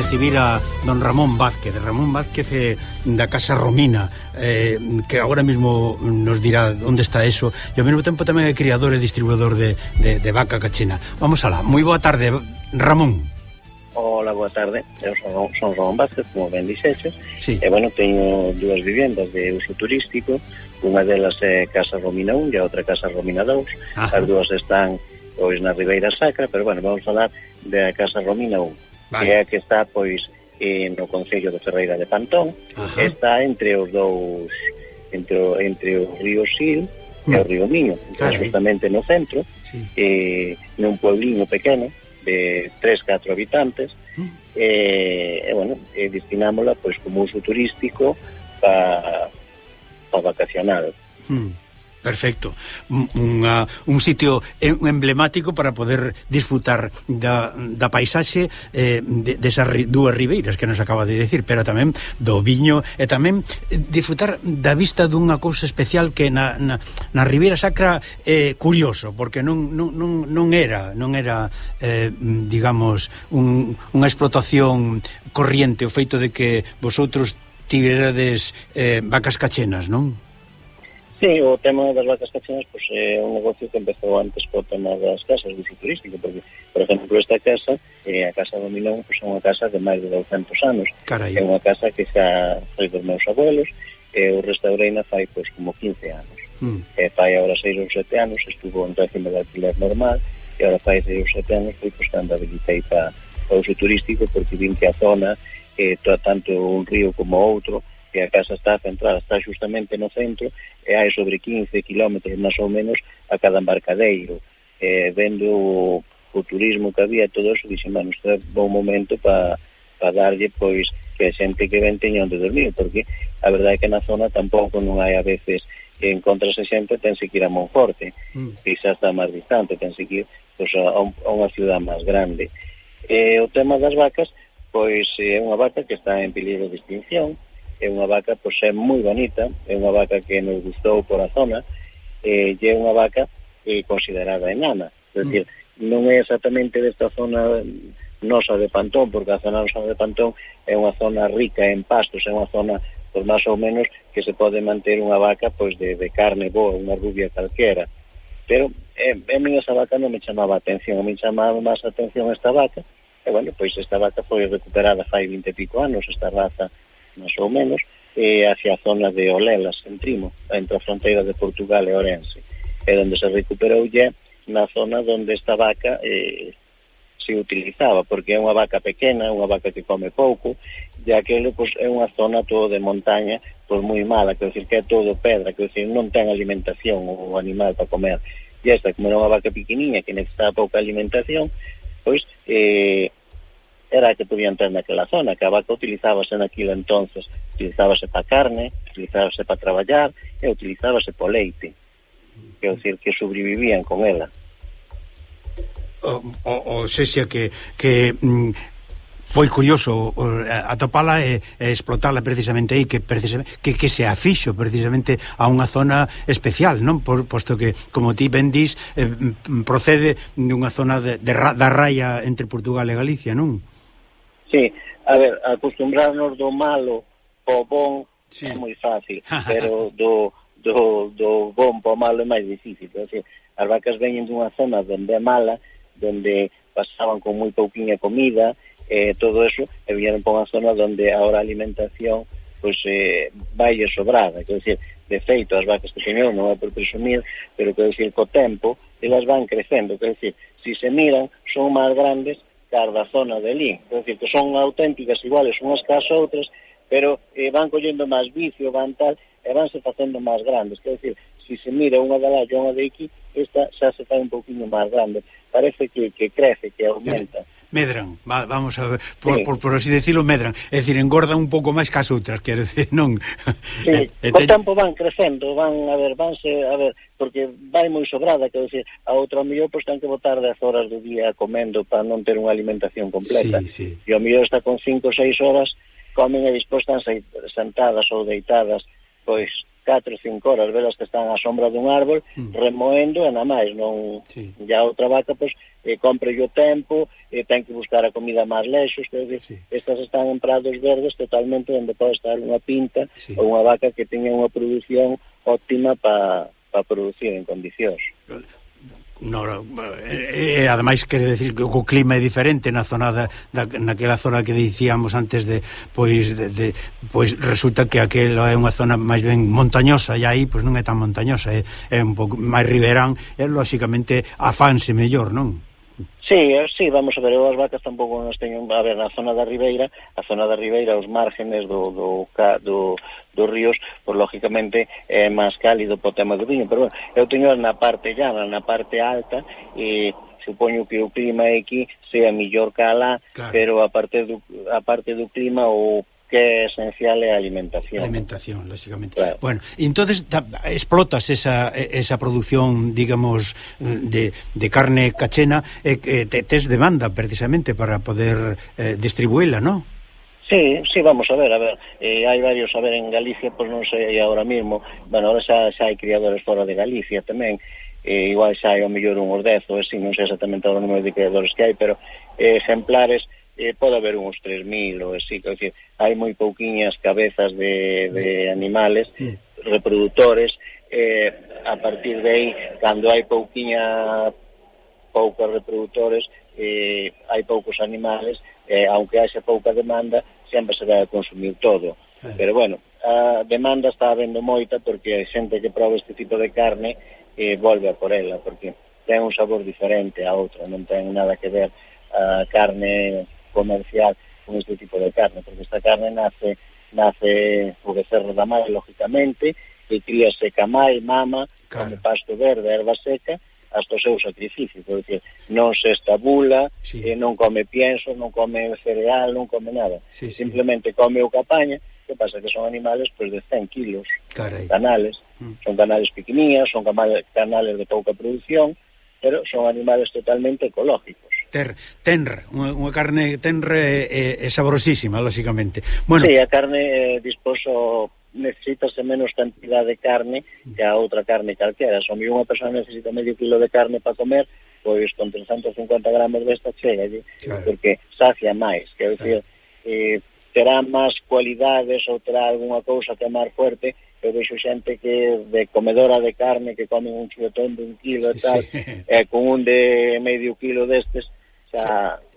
recibir a don Ramón Vázquez, Ramón Vázquez eh, da Casa Romina, eh, que agora mesmo nos dirá onde está eso, e ao mesmo tempo tamén é criador e distribuidor de, de, de vaca cachena. Vamos alá, moi boa tarde, Ramón. Hola, boa tarde, eu son, son Ramón Vázquez, como ben dixeches, sí. e bueno, teño dúas vivendas de uso turístico, unha delas é Casa Romina 1 e a outra Casa Romina 2, Ajá. as dúas están pois na Ribeira Sacra, pero bueno, vamos falar da Casa Romina 1 vale. que é que está pois eh, no Concello de Ferreira de Pantón, Ajá. está entre os dous entre, entre o río Sil e o mm. río Miño, está justamente no centro, sí. eh, nun puebliño pequeno de 3-4 habitantes, mm. eh, eh, bueno, eh, destinámola pois, como uso turístico para pa vacacionar. Mm. Perfecto. Unha, un sitio emblemático para poder disfrutar da, da paisaxe eh, de, desas de dúas ribeiras que nos acaba de decir, pero tamén do viño e tamén eh, disfrutar da vista dunha cousa especial que na, na, na Ribeira Sacra é eh, curioso, porque non, non, non, non era, non era eh, digamos, un, unha explotación corriente o feito de que vosotros tiverades eh, vacas cachenas, non? Sí, o tema das vacas cachinas pois, é eh, un negocio que empezou antes co tema das casas de uso turístico, porque, por exemplo, esta casa, eh, a Casa do Milón, pois, é unha casa de máis de 200 anos. Carai. É unha casa que xa foi dos meus abuelos, eh, e mm. eh, o restaureina fai pois, como 15 anos. Mm. E fai agora 6 ou 7 anos, estuvo en régimen de alquiler normal, e agora fai 6 ou 7 anos foi pois, cando habilitei para, o uso turístico, porque vin que a zona, eh, tanto un río como outro, que a casa está centrada, está justamente no centro e hai sobre 15 km máis ou menos a cada embarcadeiro eh, vendo o, o turismo que había todo eso, dixen, bueno, este é bom momento para pa darlle pois que a xente que ven teña onde dormir porque a verdade é que na zona tampouco non hai a veces que encontrase xente tense que ir a Monforte mm. xa está máis distante tense que ir pois, a, a unha ciudad máis grande e o tema das vacas pois é unha vaca que está en peligro de extinción é unha vaca pois é moi bonita, é unha vaca que nos gustou por a zona, e é unha vaca eh, considerada enana, é dicir, mm. non é exactamente desta zona nosa de Pantón, porque a zona nosa de Pantón é unha zona rica en pastos, é unha zona por máis ou menos que se pode manter unha vaca pois de, de carne boa, unha rubia calquera. Pero eh, a mí esa vaca non me chamaba a atención, a mí chamaba máis a atención esta vaca, e bueno, pois esta vaca foi recuperada fai 20 e pico anos, esta raza máis ou menos, eh, hacia a zona de Olelas, en Trimo, entre a fronteira de Portugal e Orense. E onde se recuperou ya na zona onde esta vaca eh, se utilizaba, porque é unha vaca pequena, unha vaca que come pouco, e aquelo pues, é unha zona todo de montaña pois moi mala, quer decir que é todo pedra, quer decir, non ten alimentación o animal para comer. E esta, como era unha vaca pequeniña que necesitaba pouca alimentación, pois eh, era que podían ter naquela zona, que a vaca utilizábase naquilo entonces, utilizábase para carne, utilizábase para traballar e utilizábase para leite. Quer dizer, que sobrevivían con ela. O, o, o sexa que, que mm, foi curioso atopala e, e explotala precisamente aí que precisamente, que, que se afixo precisamente a unha zona especial, non? Por, posto que, como ti ben dis, eh, procede dunha zona de, de, da raia entre Portugal e Galicia, non? Sí, a ver, acostumbrarnos do malo ao bon sí. é moi fácil, pero do, do, do bon ao malo é máis difícil. Así, as vacas veñen dunha zona onde é mala, donde pasaban con moi pouquinha comida, eh, todo eso, e viñeron por unha zona donde ahora a alimentación pois eh, vai sobrada, quer dizer, de feito as vacas que teñeron non é por presumir, pero quer dizer, co tempo elas van crecendo, quer dizer, se si se miran son máis grandes cada zona de Lín. É dicir, que son auténticas iguales unhas que as outras, pero eh, van collendo máis vicio, van tal, e vanse facendo máis grandes. Quer dicir, se si se mira unha da lá e unha de aquí, esta xa se fai un poquinho máis grande. Parece que, que crece, que aumenta. Sí. Medran, va, vamos a ver, por, sí. por, por así decirlo, medran. É dicir, engordan un pouco máis que as outras, quero decir, non... Sí, eh, eh, e, e tempo van crecendo, van, a ver, vanse, a ver, porque vai moi sobrada, quero decir, a outra ao mellor pois, ten que botar 10 horas do día comendo para non ter unha alimentación completa. Sí, sí. E ao mellor está con 5 ou 6 horas, comen e despois están sentadas ou deitadas, pois 4 5 horas, velas que están á sombra dun árbol, mm. remoendo e na máis, non sí. ya outra vaca pois eh, compre o tempo, eh, ten que buscar a comida máis lexos, que sí. estas están en prados verdes totalmente onde pode estar unha pinta sí. ou unha vaca que teña unha produción óptima para pa producir en condicións. No, e, e eh, eh, ademais quere decir que o clima é diferente na zona da, da naquela zona que dicíamos antes de pois de, de pois resulta que aquela é unha zona máis ben montañosa e aí pois non é tan montañosa, é, é un pouco máis riberán, e lóxicamente afanse mellor, non? Sí, eh, sí, vamos a ver, eu as vacas tampouco nos teño, a ver, na zona da Ribeira, a zona da Ribeira, os márgenes do, do, do, dos ríos, por lógicamente é máis cálido po tema do viño, pero bueno, eu teño na parte llana, na parte alta, e supoño que o clima aquí sea mellor que alá, claro. pero a parte do, a parte do clima o que esencial é a alimentación. Alimentación, lógicamente. Claro. Bueno, entonces ta, explotas esa, esa producción, digamos, de, de carne cachena, eh, que te, tes demanda precisamente para poder eh, distribuíla, ¿no? Sí, sí, vamos a ver, a ver, eh, hai varios, a ver, en Galicia, pois pues non sei agora mismo, bueno, ahora xa, xa hai criadores fora de Galicia tamén, eh, igual xa hai o mellor un dez, ou así, non sei exactamente o número de criadores que hai, pero eh, exemplares, eh, pode haber uns 3.000 ou así, que decir, hai moi pouquiñas cabezas de, de animales reproductores eh, a partir de aí cando hai pouquiña poucos reproductores eh, hai poucos animales eh, aunque haxe pouca demanda sempre se vai a consumir todo. Pero bueno, a demanda está habendo moita porque hai xente que prova este tipo de carne e eh, volve a por ela porque ten un sabor diferente a outra non ten nada que ver a carne comercial con este tipo de carne, porque esta carne nace nace o becerro da mãe, lógicamente, e críase camai, mama, claro. pasto verde, erva seca, hasta o seu sacrificio, por decir, non se estabula, sí. eh, non come pienso, non come cereal, non come nada, sí, sí. simplemente come o capaña, que pasa que son animales pois, pues, de 100 kilos, Carai. canales, mm. son canales pequeninas, son canales de pouca produción, pero son animales totalmente ecológicos ter, tenra, unha, unha carne tenre e, e saborosísima, lógicamente. Bueno, sí, a carne eh, disposo necesitase menos cantidad de carne que a outra carne calquera. Se unha persoa necesita medio kilo de carne para comer, pois con 350 gramos desta chega, claro. porque sacia máis. Quer claro. eh, terá máis cualidades ou terá algunha cousa que amar fuerte, eu vexo xente que de comedora de carne que come un chuletón de un kilo e tal, sí, sí. eh, con un de medio kilo destes, xa... sí.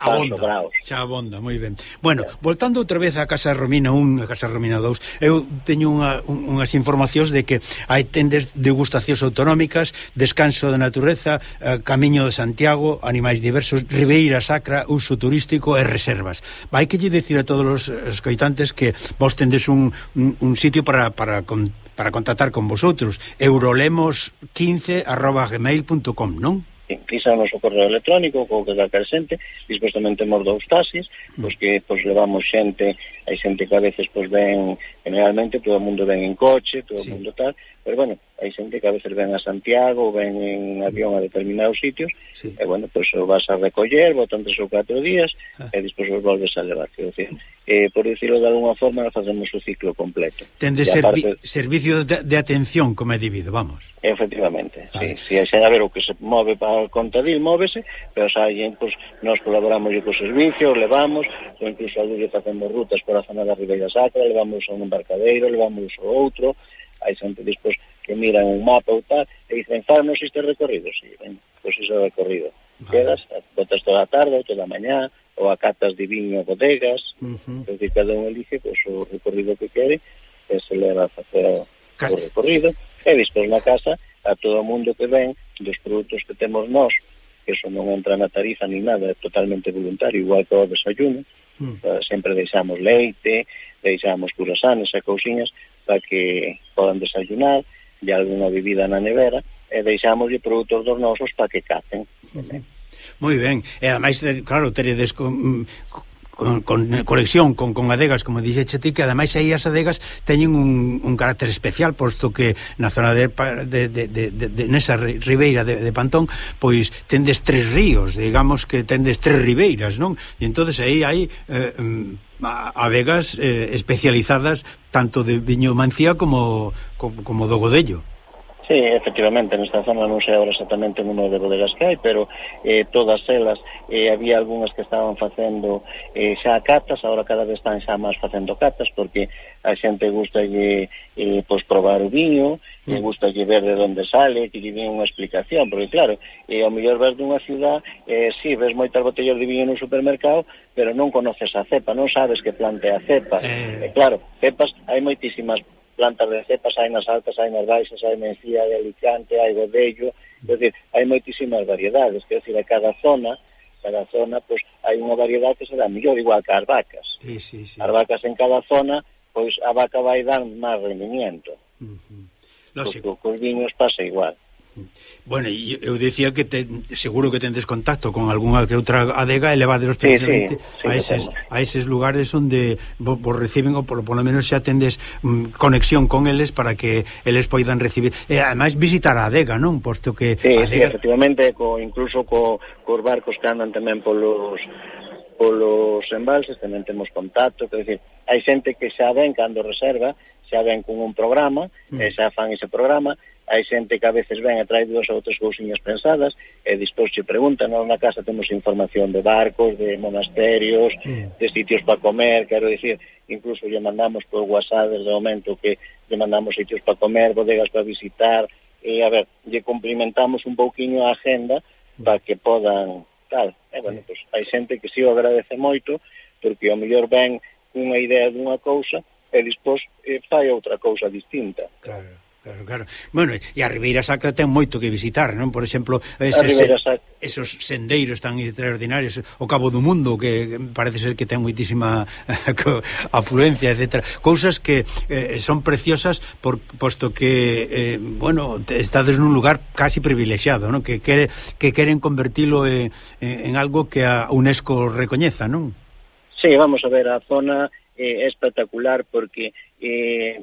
abonda, xa abonda, moi ben. Bueno, voltando outra vez á Casa Romina 1 a Casa Romina 2, eu teño unha, unhas informacións de que hai tendes degustacións autonómicas, descanso da natureza, eh, camiño de Santiago, animais diversos, ribeira sacra, uso turístico e reservas. Vai que lle dicir a todos os escoitantes que vos tendes un, un, un sitio para, para con, para contactar con vosotros, eurolemos15@gmail.com, non? Inclisa o noso correo electrónico co que calquer xente, despois tamén temos dous taxis, pois que pois levamos xente, hai xente que a veces pois ven, generalmente todo o mundo ven en coche, todo o sí. mundo tal, pero bueno, hai xente que a veces ven a Santiago, ven en avión a determinados sitios, sí. e bueno, pois pues, o vas a recoller, botan tres ou catro días, ah. e despois os volves a levar, que decir, eh, por decirlo de alguna forma, facemos o ciclo completo. Ten de servi aparte... servicio de, de atención como individuo, vamos. Efectivamente, vale. sí, sí, a ver o que se move para o contadil, móvese, pero xa alguén, pois, pues, nos colaboramos co servicio, levamos, ou incluso a Lulle facemos rutas por a zona da Ribeira Sacra, levamos a un embarcadeiro, levamos a outro, hai xente despois que miran un mapa ou tal, e dicen, farnos este recorrido, si, sí, ben, pois pues ese recorrido. Vale. Quedas, botas toda a tarde toda a mañá, ou acatas de viño bodegas, uh -huh. que cada un elige pois, pues, o recorrido que quere, e se leva a facer o, o recorrido, e despois na casa a todo o mundo que ven dos produtos que temos nós, que eso non entra na tarifa ni nada, é totalmente voluntario, igual que o desayuno, uh -huh. sempre deixamos leite, deixamos curasanes e cousiñas para que podan desayunar, de algunha bebida na nevera e deixámoslle produtos dos nosos para que cacen. Uh -huh. Moi ben, e ademais, eh, claro, teredes con, mm, con, con conexión con, con adegas, como dixeche ti, que ademais aí as adegas teñen un, un carácter especial, posto que na zona de, de, de, de, de, de nesa ribeira de, de Pantón, pois tendes tres ríos, digamos que tendes tres ribeiras, non? E entonces aí hai eh, adegas eh, especializadas tanto de viño mancía como, como, como do godello. Eh, efectivamente, nesta zona non sei agora exactamente o número de bodegas que hai, pero eh, todas elas, eh, había algunhas que estaban facendo eh, xa catas, agora cada vez están xa máis facendo catas, porque a xente gusta lle, eh, pois, probar o viño, mm. e gusta lle ver de onde sale, que lle unha explicación, porque claro, eh, ao mellor ver dunha cidade, eh, si, sí, ves moitas botellas de viño no supermercado, pero non conoces a cepa, non sabes que plantea a cepa. Eh... eh claro, cepas hai moitísimas plantas de cepas, hai nas altas, hai nas baixas, hai Mencía, hai Alicante, hai Godello, é dicir, hai moitísimas variedades, quer decir, a cada zona, cada zona, pois, hai unha variedade que será mellor igual que as vacas. Sí, sí, sí. As vacas en cada zona, pois a vaca vai dar máis rendimiento. Uh -huh. Lógico. Cos, cos viños pasa igual. Bueno, eu dicía que te, seguro que tendes contacto con algunha que outra adega e levadelos sí, precisamente sí, sí, a, eses, a eses lugares onde vos, vos reciben ou polo, polo menos xa tendes mm, conexión con eles para que eles poidan recibir. E ademais visitar a adega, non? Posto que sí, adega... sí, efectivamente, co, incluso co, cos barcos que andan tamén polos polos embalses tamén temos contacto, quer dizer, hai xente que xa ven cando reserva, xa ven con un programa, mm. e xa fan ese programa, hai xente que a veces ven e trae dúas ou tres cousiñas pensadas e dispois che pregunta, non na casa temos información de barcos, de monasterios, de sitios para comer, quero dicir, incluso lle mandamos por WhatsApp desde o momento que lle mandamos sitios para comer, bodegas para visitar, e a ver, lle cumplimentamos un pouquiño a agenda para que podan tal. E, bueno, pois, hai xente que si o agradece moito, porque ao mellor ven unha idea dunha cousa e despois eh, fai outra cousa distinta. Claro. Claro, claro. Bueno, e a Ribeira Sacra ten moito que visitar, non? Por exemplo, eses, esos sendeiros tan extraordinarios, o Cabo do Mundo, que parece ser que ten moitísima eh, afluencia, etc. Cousas que eh, son preciosas, por, posto que, eh, bueno, estades nun lugar casi privilexiado, non? Que, quere, que queren convertilo en, en algo que a UNESCO recoñeza, non? Sí, vamos a ver, a zona é eh, espectacular porque eh,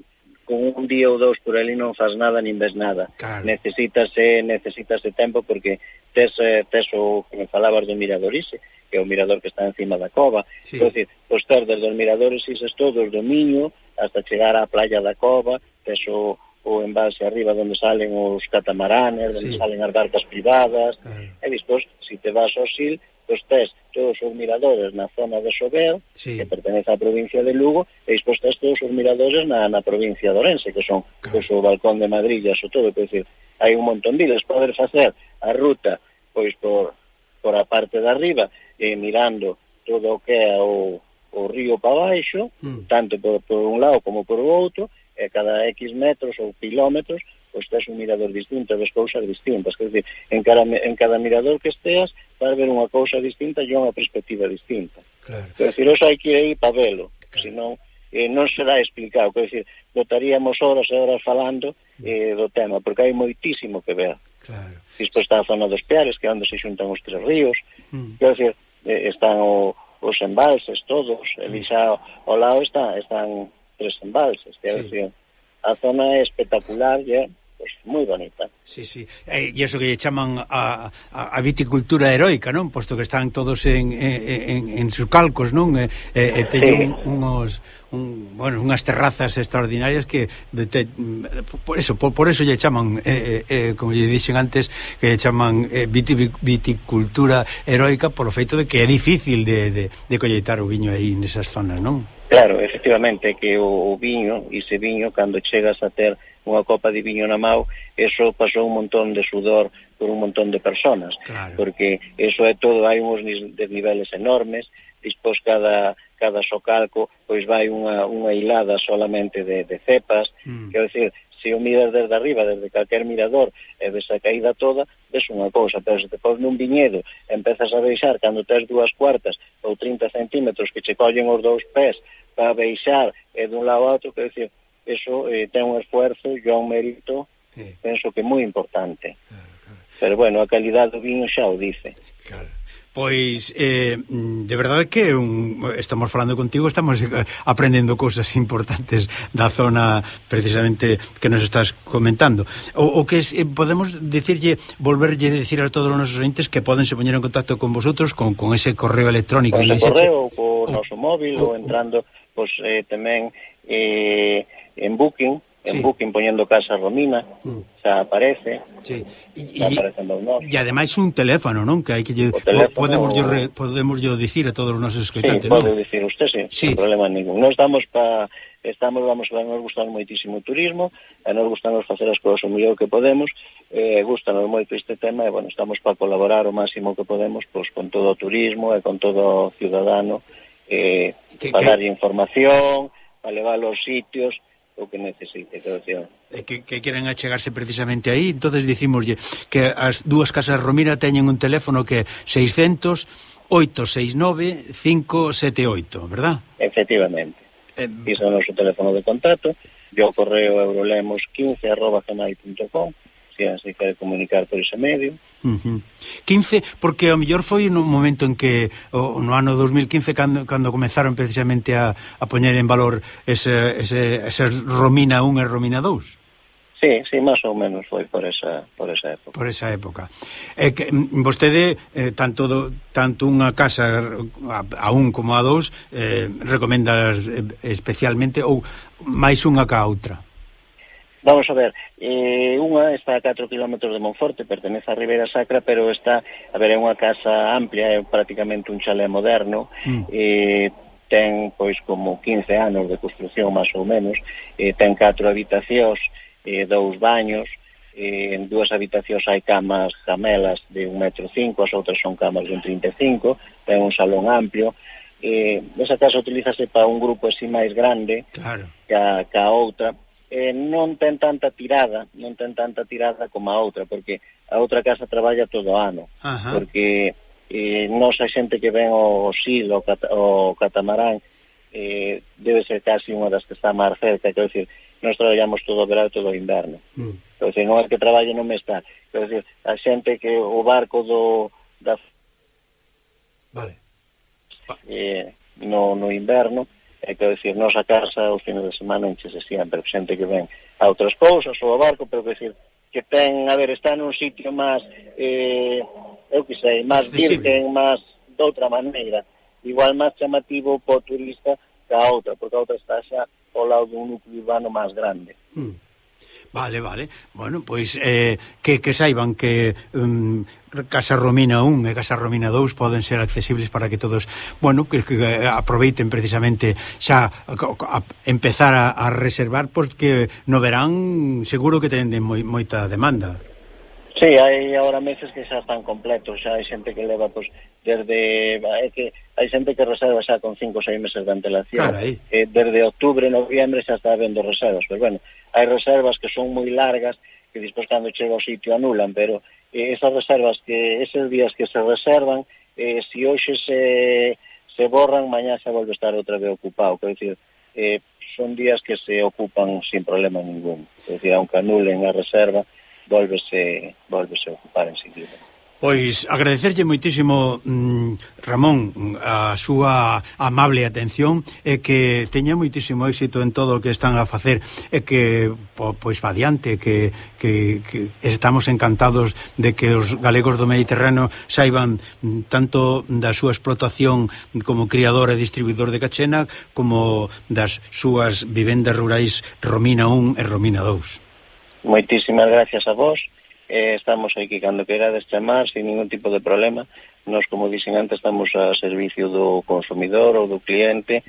con un día ou dous por ali non faz nada nin ves nada. Claro. Necesítase, eh, necesítase tempo porque tes, eh, tes o que me falabas do miradorise, que é o mirador que está encima da cova. Sí. Entón, os terdes dos miradores ises todos do Miño hasta chegar á playa da cova, tes o, o embalse arriba onde salen os catamaranes, onde sí. salen as barcas privadas. Claro. E despois, se te vas ao Sil, pois tes todos os miradores na zona de Sober, sí. que pertenece á provincia de Lugo, e expostas todos os miradores na, na provincia de Orense, que son claro. pois, o balcón de Madrid e o todo, que decir, hai un montón deles, poder facer a ruta pois por, por a parte de arriba, e mirando todo o que é o, o río para baixo, mm. tanto por, por un lado como por outro, e cada X metros ou kilómetros, pois tes un mirador distinto, ves cousas distintas, quer dizer, en cada, en cada mirador que esteas vas ver unha cousa distinta e unha perspectiva distinta. Claro. Quer dizer, eso hai que ir aí para velo, claro. senón eh, non será explicado, quer dizer, botaríamos horas e horas falando eh, mm. do tema, porque hai moitísimo que ver. Claro. Despois está a zona dos Peares, que é onde se xuntan os tres ríos, mm. quer dizer, eh, están o, os embalses todos, mm. e xa ao lado está, están tres embalses, quer sí. decir, la zona espectacular ya. pues, moi bonita. Sí, sí. Eh, e iso que lle chaman a, a, a viticultura heroica, non? Posto que están todos en, en, en, en sus calcos, non? E, eh, e, eh, e teñen sí. unos, un, bueno, unhas terrazas extraordinarias que de, te, por eso por, por eso lle chaman eh, eh, como lle dixen antes que lle chaman eh, viticultura heroica polo feito de que é difícil de, de, de colleitar o viño aí nesas zonas, non? Claro, efectivamente que o, o viño, ese viño cando chegas a ter unha copa de viño na mau, eso pasou un montón de sudor por un montón de personas, claro. porque eso é todo, hai uns desniveles enormes, dispós cada cada socalco, pois vai unha, unha hilada solamente de, de cepas, mm. quero dicir, se o miras desde arriba, desde calquer mirador, e ves a caída toda, ves unha cousa, pero se te pos nun viñedo, empezas a beixar cando tes dúas cuartas ou 30 centímetros que che collen os dous pés para beixar e dun lado a outro, quero dicir, eso eh, ten un esfuerzo e un mérito, sí. penso que moi importante. Claro, claro. Pero bueno, a calidad do vino xa o dice. Claro. Pois, eh, de verdade que un, estamos falando contigo, estamos eh, aprendendo cousas importantes da zona precisamente que nos estás comentando. O, o que es, eh, podemos decirlle, volverlle a decir a todos os nosos entes que poden se poñer en contacto con vosotros con, con ese correo electrónico. Con ese correo, con o noso móvil, o, o entrando, pois, pues, eh, tamén... Eh, en Booking, en sí. Booking poñendo Casa Romina, mm. xa aparece. Sí. E, e ademais un teléfono, non? Que hai que lle, teléfono, podemos, yo, re, podemos yo dicir a todos os nosos escoitantes, sí, non? pode dicir usted, sí, sí. Sin problema ningún. Nós damos pa estamos vamos a nos gustar moitísimo o turismo, e nos gustanos facer as cousas o mellor que podemos, eh, gustanos moito este tema e bueno, estamos para colaborar o máximo que podemos pois, con todo o turismo e con todo o ciudadano eh, que, para que... dar información, para levar os sitios, o que necesite cada E eh, Que, que queren achegarse precisamente aí, entonces dicimoslle que as dúas casas Romira teñen un teléfono que 600 869 578, verdad? Efectivamente. Eh, Iso é o noso teléfono de contacto, yo correo eurolemos15 arroba gmail.com policía se quere comunicar por ese medio. Uh -huh. 15, porque o mellor foi no momento en que o, no ano 2015 cando, cando comenzaron precisamente a, a poñer en valor ese, ese, ese Romina 1 e Romina 2. Sí, sí, máis ou menos foi por esa, por esa época. Por esa época. Eh, que, mm, vostede, eh, tanto, do, tanto unha casa a, a un como a dous, eh, recomenda eh, especialmente ou máis unha ca outra? Vamos a ver, eh, unha está a 4 km de Monforte, pertenece a Ribeira Sacra, pero está, a ver, é unha casa amplia, é prácticamente un chalé moderno, mm. eh, ten pois como 15 anos de construción máis ou menos, eh, ten 4 habitacións, eh, dous baños, eh, en dúas habitacións hai camas jamelas de 1,5 metro, cinco, as outras son camas de 1,35, ten un salón amplio, eh, esa casa utilízase para un grupo así máis grande claro. que, a, que a outra, eh, non ten tanta tirada, non ten tanta tirada como a outra, porque a outra casa traballa todo o ano, Ajá. porque eh, nos a xente que ven o silo, o, cat, o catamarán, eh, debe ser casi unha das que está máis cerca, quero dicir, nos traballamos todo o verano e todo o inverno. Mm. Quero dicir, non é que traballe non me está, quero dicir, a xente que o barco do... Da, vale. Eh, no, no inverno, é que decir, nos a casa os fines de semana enchese sempre xente que ven a outras cousas ou a barco, pero que decir, que ten, a ver, está nun sitio máis eh, eu que sei, máis virgen, máis doutra maneira igual máis chamativo para o turista que a outra, porque a outra está xa ao lado dun núcleo urbano máis grande. Mm. Vale, vale. Bueno, pois eh, que, que saiban que um, Casa Romina 1 e Casa Romina 2 poden ser accesibles para que todos, bueno, que, que eh, aproveiten precisamente xa a, a empezar a, a reservar porque no verán seguro que tenden moi, moita demanda. Sí, hai agora meses que xa están completos, xa hai xente que leva pois pues, desde é que hai xente que reserva xa con 5 ou 6 meses de antelación. Carai. eh, desde outubro, noviembre xa está vendo reservas pero bueno, hai reservas que son moi largas que despois cando chega ao sitio anulan pero eh, esas reservas que esos días que se reservan eh, si hoxe se, se borran mañá xa volve estar outra vez ocupado. Quer decir, eh, son días que se ocupan sin problema ningún. Quer decir, aunque anulen a reserva volvese, volvese a ocupar enseguida Pois agradecerlle moitísimo mm, Ramón a súa amable atención e que teña moitísimo éxito en todo o que están a facer e que po, pois va adiante que, que, que estamos encantados de que os galegos do Mediterráneo saiban mm, tanto da súa explotación como criador e distribuidor de cachena como das súas vivendas rurais Romina 1 e Romina 2. Moitísimas gracias a vos eh, estamos aquí cando querades chamar sin ningún tipo de problema nos como dixen antes estamos a servicio do consumidor ou do cliente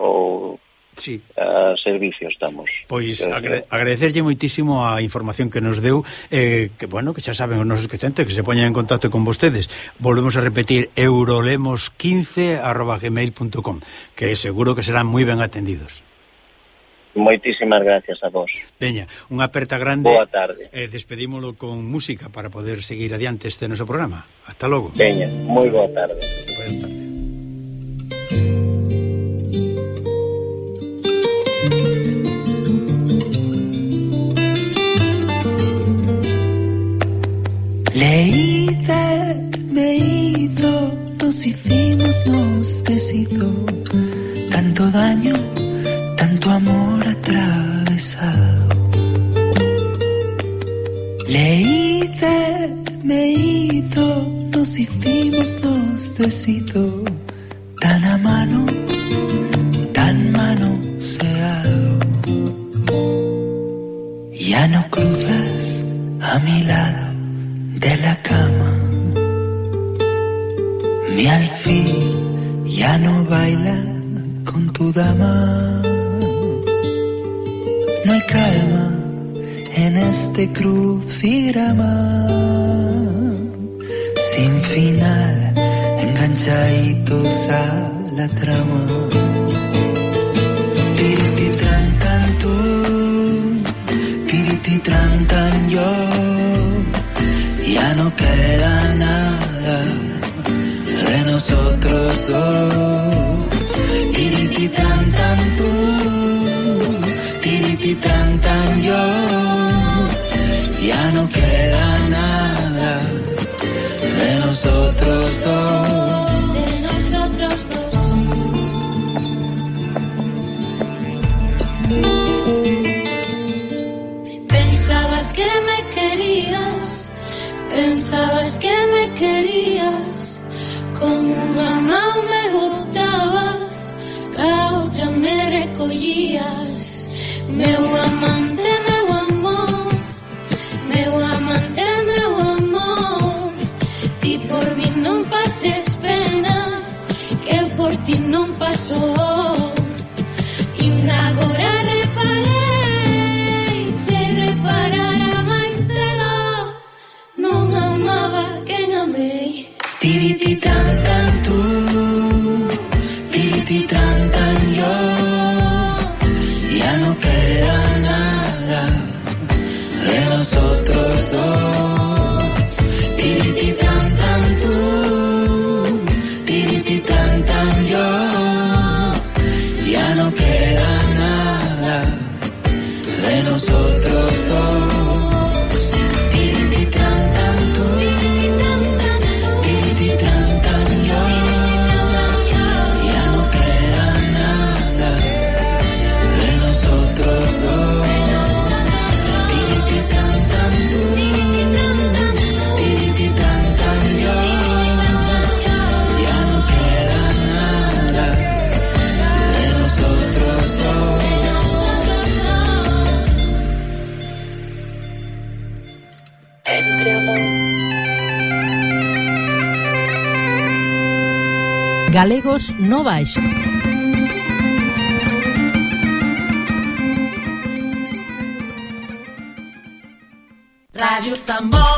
ou Sí. A servicio estamos. Pois eh, agra agradecerlle moitísimo a información que nos deu eh, que bueno, que xa saben os nosos clientes que se poñan en contacto con vostedes. Volvemos a repetir eurolemos15@gmail.com, que seguro que serán moi ben atendidos. Moitísimas gracias a vos. Veña, unha aperta grande. Boa tarde. Eh, despedímolo con música para poder seguir adiante este noso programa. Hasta logo. Veña, moi boa tarde. Boa tarde. Leída, me hizo, nos hicimos, nos deshizo tanto daño tanto amor atravesado. Le hice, me hizo, nos hicimos, nos deshizo tan a mano, tan manoseado. Ya no cruzas a mi lado de la cama. Mi alfil ya no baila con tu dama. No hay calma en este crucirama. Sin final, enganchaditos a la trama. Tiriti tran tan tú, tiriti tran tan yo. Ya no queda nada de nosotros dos. Tiriti tran tan tú, yo. Ya no queda nada de nosotros dos. de nosotros dos. Pensabas que me querías, pensabas que me querías, unha mão me botabas, ca outra me recollías, meu amante, meu por ti non pasou Inda agora reparei Se reparara máis cedo Non amaba quen amei Tiriti ti tan tú Tiriti tan. galegos no baixo. Radio Sambor.